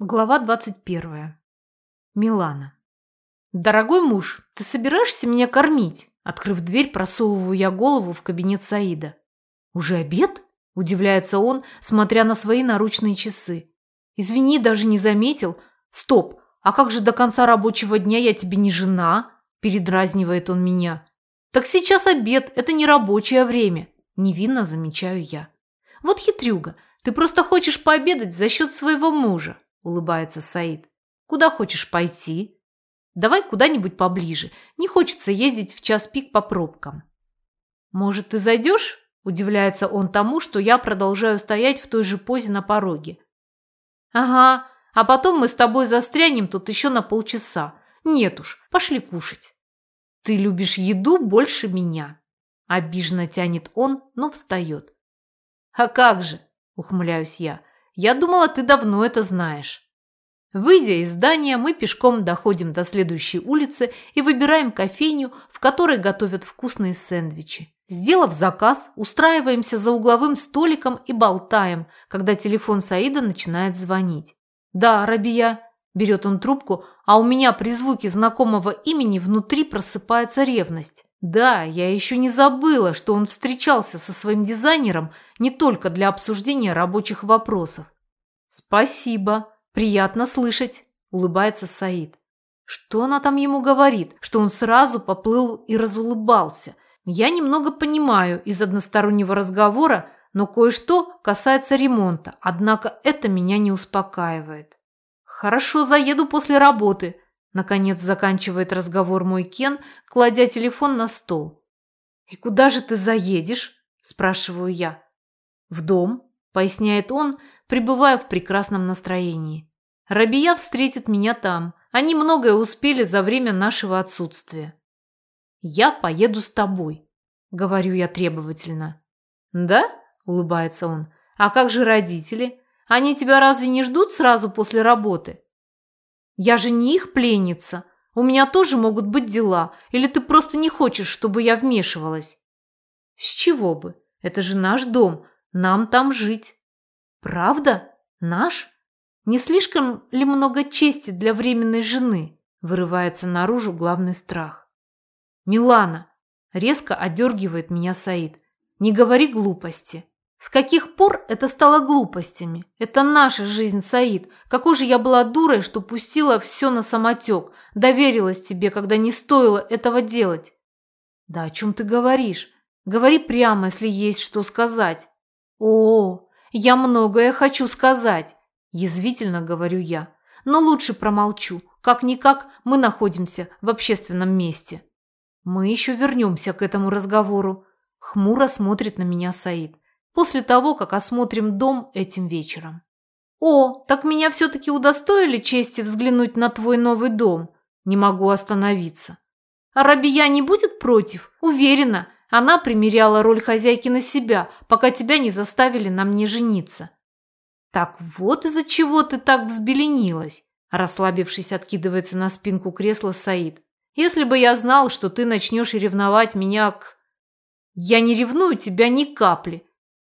Глава 21. Милана. «Дорогой муж, ты собираешься меня кормить?» Открыв дверь, просовываю я голову в кабинет Саида. «Уже обед?» – удивляется он, смотря на свои наручные часы. «Извини, даже не заметил. Стоп, а как же до конца рабочего дня я тебе не жена?» – передразнивает он меня. «Так сейчас обед, это не рабочее время», – невинно замечаю я. «Вот хитрюга, ты просто хочешь пообедать за счет своего мужа». – улыбается Саид. «Куда хочешь пойти?» «Давай куда-нибудь поближе. Не хочется ездить в час пик по пробкам». «Может, ты зайдешь?» – удивляется он тому, что я продолжаю стоять в той же позе на пороге. «Ага, а потом мы с тобой застрянем тут еще на полчаса. Нет уж, пошли кушать». «Ты любишь еду больше меня», – обиженно тянет он, но встает. «А как же?» – ухмыляюсь я. Я думала, ты давно это знаешь. Выйдя из здания, мы пешком доходим до следующей улицы и выбираем кофейню, в которой готовят вкусные сэндвичи. Сделав заказ, устраиваемся за угловым столиком и болтаем, когда телефон Саида начинает звонить. «Да, Рабия», – берет он трубку, а у меня при звуке знакомого имени внутри просыпается ревность. Да, я еще не забыла, что он встречался со своим дизайнером не только для обсуждения рабочих вопросов. «Спасибо. Приятно слышать», – улыбается Саид. Что она там ему говорит, что он сразу поплыл и разулыбался? Я немного понимаю из одностороннего разговора, но кое-что касается ремонта, однако это меня не успокаивает. «Хорошо, заеду после работы», Наконец заканчивает разговор мой Кен, кладя телефон на стол. «И куда же ты заедешь?» – спрашиваю я. «В дом», – поясняет он, пребывая в прекрасном настроении. «Рабия встретит меня там. Они многое успели за время нашего отсутствия». «Я поеду с тобой», – говорю я требовательно. «Да?» – улыбается он. «А как же родители? Они тебя разве не ждут сразу после работы?» Я же не их пленница. У меня тоже могут быть дела. Или ты просто не хочешь, чтобы я вмешивалась? С чего бы? Это же наш дом. Нам там жить. Правда? Наш? Не слишком ли много чести для временной жены? Вырывается наружу главный страх. Милана. Резко одергивает меня Саид. Не говори глупости. С каких пор это стало глупостями? Это наша жизнь, Саид. Какой же я была дурой, что пустила все на самотек. Доверилась тебе, когда не стоило этого делать. Да о чем ты говоришь? Говори прямо, если есть что сказать. О, я многое хочу сказать. Язвительно говорю я. Но лучше промолчу. Как-никак мы находимся в общественном месте. Мы еще вернемся к этому разговору. Хмуро смотрит на меня Саид после того, как осмотрим дом этим вечером. «О, так меня все-таки удостоили чести взглянуть на твой новый дом. Не могу остановиться. А Рабия не будет против? Уверена, она примеряла роль хозяйки на себя, пока тебя не заставили на мне жениться». «Так вот из-за чего ты так взбеленилась», расслабившись, откидывается на спинку кресла Саид. «Если бы я знал, что ты начнешь ревновать меня к...» «Я не ревную тебя ни капли.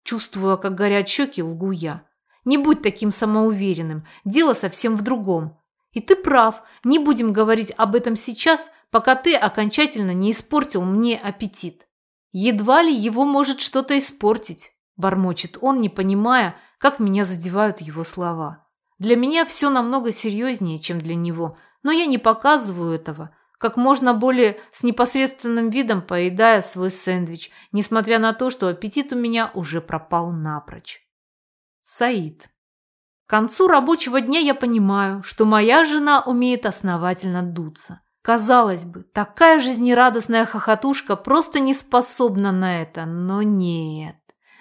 Чувствуя, как горят щеки, лгу я. Не будь таким самоуверенным, дело совсем в другом. И ты прав, не будем говорить об этом сейчас, пока ты окончательно не испортил мне аппетит. Едва ли его может что-то испортить, бормочет он, не понимая, как меня задевают его слова. Для меня все намного серьезнее, чем для него, но я не показываю этого, как можно более с непосредственным видом поедая свой сэндвич, несмотря на то, что аппетит у меня уже пропал напрочь. Саид. К концу рабочего дня я понимаю, что моя жена умеет основательно дуться. Казалось бы, такая жизнерадостная хохотушка просто не способна на это, но нет.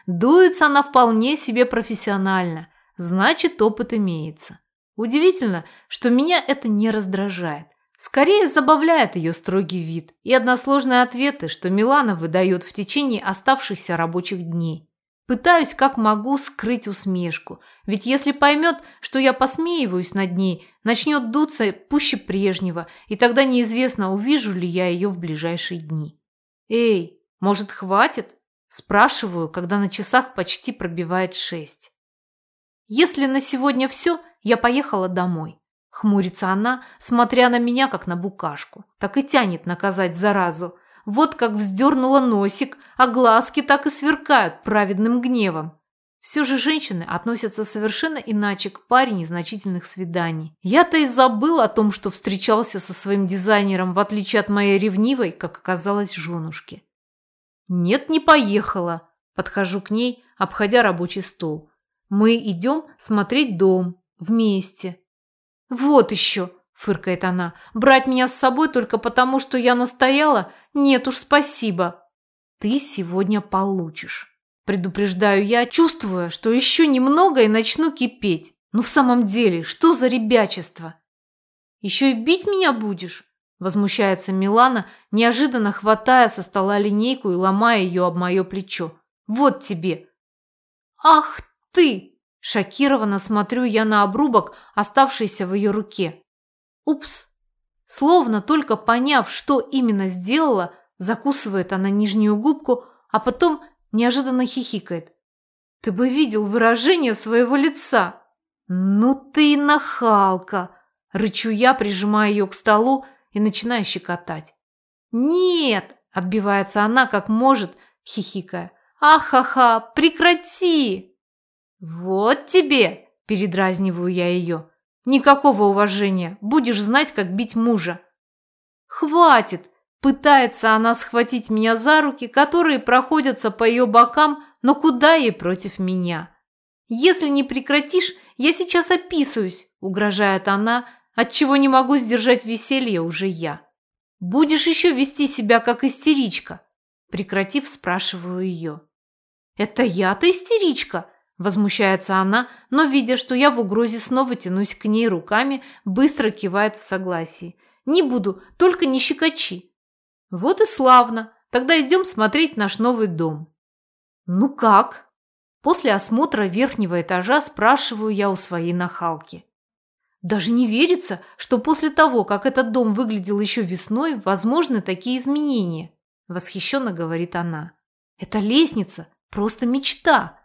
Дуется она вполне себе профессионально, значит опыт имеется. Удивительно, что меня это не раздражает. Скорее забавляет ее строгий вид и односложные ответы, что Милана выдает в течение оставшихся рабочих дней. Пытаюсь как могу скрыть усмешку, ведь если поймет, что я посмеиваюсь над ней, начнет дуться пуще прежнего, и тогда неизвестно, увижу ли я ее в ближайшие дни. «Эй, может, хватит?» – спрашиваю, когда на часах почти пробивает шесть. Если на сегодня все, я поехала домой. Хмурится она, смотря на меня, как на букашку. Так и тянет наказать заразу. Вот как вздернула носик, а глазки так и сверкают праведным гневом. Все же женщины относятся совершенно иначе к паре незначительных свиданий. Я-то и забыл о том, что встречался со своим дизайнером, в отличие от моей ревнивой, как оказалось, женушки. «Нет, не поехала», – подхожу к ней, обходя рабочий стол. «Мы идем смотреть дом. Вместе». «Вот еще», – фыркает она, – «брать меня с собой только потому, что я настояла? Нет уж, спасибо». «Ты сегодня получишь». Предупреждаю я, чувствуя, что еще немного и начну кипеть. Ну в самом деле, что за ребячество? Еще и бить меня будешь? Возмущается Милана, неожиданно хватая со стола линейку и ломая ее об мое плечо. Вот тебе. Ах ты! Шокированно смотрю я на обрубок, оставшийся в ее руке. Упс. Словно только поняв, что именно сделала, закусывает она нижнюю губку, а потом неожиданно хихикает. «Ты бы видел выражение своего лица!» «Ну ты нахалка!» Рычу я, прижимая ее к столу и начинаю щекотать. «Нет!» – отбивается она как может, хихикая. «Ахаха! Прекрати!» «Вот тебе!» – передразниваю я ее. «Никакого уважения! Будешь знать, как бить мужа!» «Хватит!» Пытается она схватить меня за руки, которые проходятся по ее бокам, но куда ей против меня? «Если не прекратишь, я сейчас описываюсь», – угрожает она, отчего не могу сдержать веселье уже я. «Будешь еще вести себя как истеричка?» Прекратив, спрашиваю ее. «Это я-то истеричка?» Возмущается она, но, видя, что я в угрозе снова тянусь к ней руками, быстро кивает в согласии. «Не буду, только не щекочи». Вот и славно. Тогда идем смотреть наш новый дом. Ну как? После осмотра верхнего этажа спрашиваю я у своей нахалки. Даже не верится, что после того, как этот дом выглядел еще весной, возможны такие изменения, восхищенно говорит она. Эта лестница просто мечта.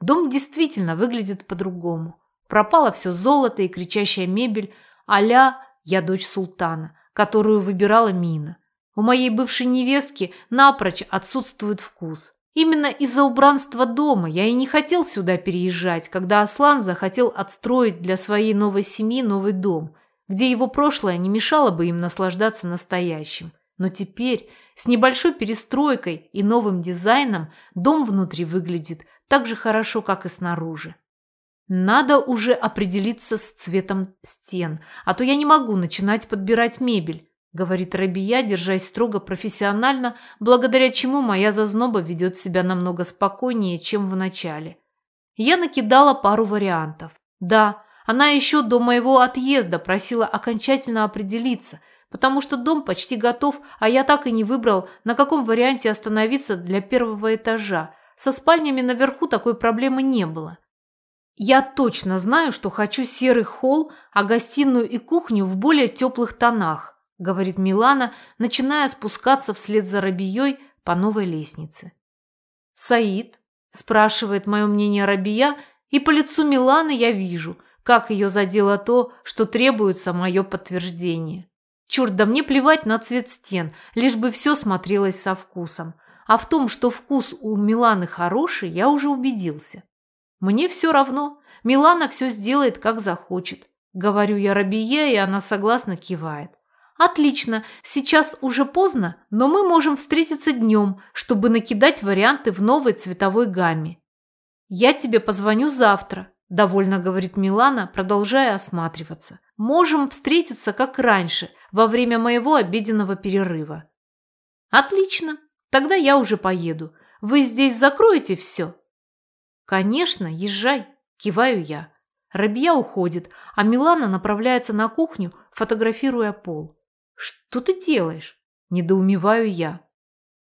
Дом действительно выглядит по-другому. Пропало все золото и кричащая мебель, а «Я дочь султана», которую выбирала Мина. У моей бывшей невестки напрочь отсутствует вкус. Именно из-за убранства дома я и не хотел сюда переезжать, когда Аслан захотел отстроить для своей новой семьи новый дом, где его прошлое не мешало бы им наслаждаться настоящим. Но теперь, с небольшой перестройкой и новым дизайном, дом внутри выглядит так же хорошо, как и снаружи. Надо уже определиться с цветом стен, а то я не могу начинать подбирать мебель говорит Рабия, держась строго профессионально, благодаря чему моя зазноба ведет себя намного спокойнее, чем в начале. Я накидала пару вариантов. Да, она еще до моего отъезда просила окончательно определиться, потому что дом почти готов, а я так и не выбрал, на каком варианте остановиться для первого этажа. Со спальнями наверху такой проблемы не было. Я точно знаю, что хочу серый холл, а гостиную и кухню в более теплых тонах. – говорит Милана, начиная спускаться вслед за Рабией по новой лестнице. «Саид?» – спрашивает мое мнение Рабия, и по лицу Миланы я вижу, как ее задело то, что требуется мое подтверждение. Черт, да мне плевать на цвет стен, лишь бы все смотрелось со вкусом. А в том, что вкус у Миланы хороший, я уже убедился. Мне все равно, Милана все сделает, как захочет. Говорю я Рабие, и она согласно кивает. «Отлично, сейчас уже поздно, но мы можем встретиться днем, чтобы накидать варианты в новой цветовой гамме». «Я тебе позвоню завтра», – довольно говорит Милана, продолжая осматриваться. «Можем встретиться, как раньше, во время моего обеденного перерыва». «Отлично, тогда я уже поеду. Вы здесь закроете все?» «Конечно, езжай», – киваю я. Рабия уходит, а Милана направляется на кухню, фотографируя пол. «Что ты делаешь?» – недоумеваю я.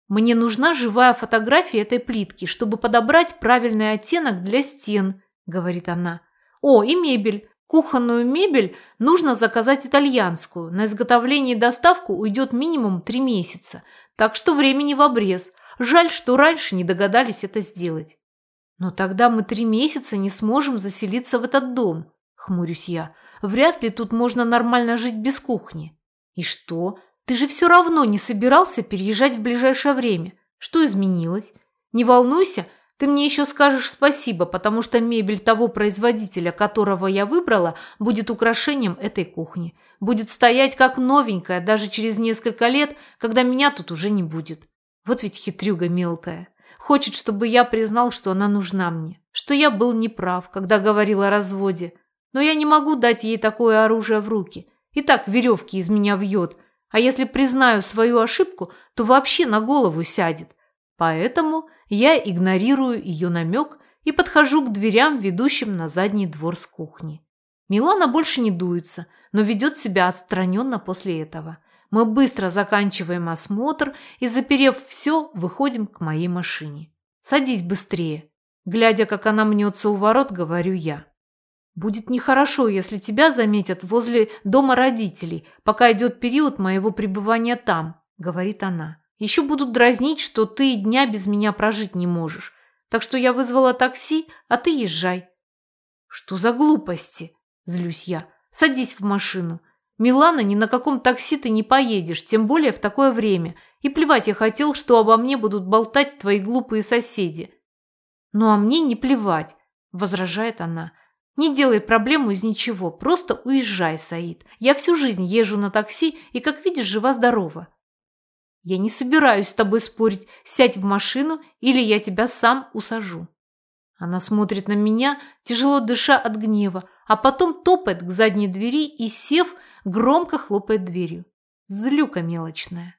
«Мне нужна живая фотография этой плитки, чтобы подобрать правильный оттенок для стен», – говорит она. «О, и мебель. Кухонную мебель нужно заказать итальянскую. На изготовление и доставку уйдет минимум три месяца. Так что времени в обрез. Жаль, что раньше не догадались это сделать». Но тогда мы три месяца не сможем заселиться в этот дом, хмурюсь я. Вряд ли тут можно нормально жить без кухни. И что? Ты же все равно не собирался переезжать в ближайшее время. Что изменилось? Не волнуйся, ты мне еще скажешь спасибо, потому что мебель того производителя, которого я выбрала, будет украшением этой кухни. Будет стоять как новенькая даже через несколько лет, когда меня тут уже не будет. Вот ведь хитрюга мелкая. Хочет, чтобы я признал, что она нужна мне. Что я был неправ, когда говорил о разводе. Но я не могу дать ей такое оружие в руки. И так веревки из меня вьет. А если признаю свою ошибку, то вообще на голову сядет. Поэтому я игнорирую ее намек и подхожу к дверям, ведущим на задний двор с кухни. Милана больше не дуется, но ведет себя отстраненно после этого. Мы быстро заканчиваем осмотр и, заперев все, выходим к моей машине. «Садись быстрее». Глядя, как она мнется у ворот, говорю я. «Будет нехорошо, если тебя заметят возле дома родителей, пока идет период моего пребывания там», — говорит она. Еще будут дразнить, что ты дня без меня прожить не можешь. Так что я вызвала такси, а ты езжай. Что за глупости? Злюсь я. Садись в машину. Милана, ни на каком такси ты не поедешь, тем более в такое время. И плевать я хотел, что обо мне будут болтать твои глупые соседи. Ну а мне не плевать, возражает она. Не делай проблему из ничего, просто уезжай, Саид. Я всю жизнь езжу на такси и, как видишь, жива-здорова. Я не собираюсь с тобой спорить. Сядь в машину, или я тебя сам усажу. Она смотрит на меня, тяжело дыша от гнева, а потом топает к задней двери и, сев, громко хлопает дверью. Злюка мелочная.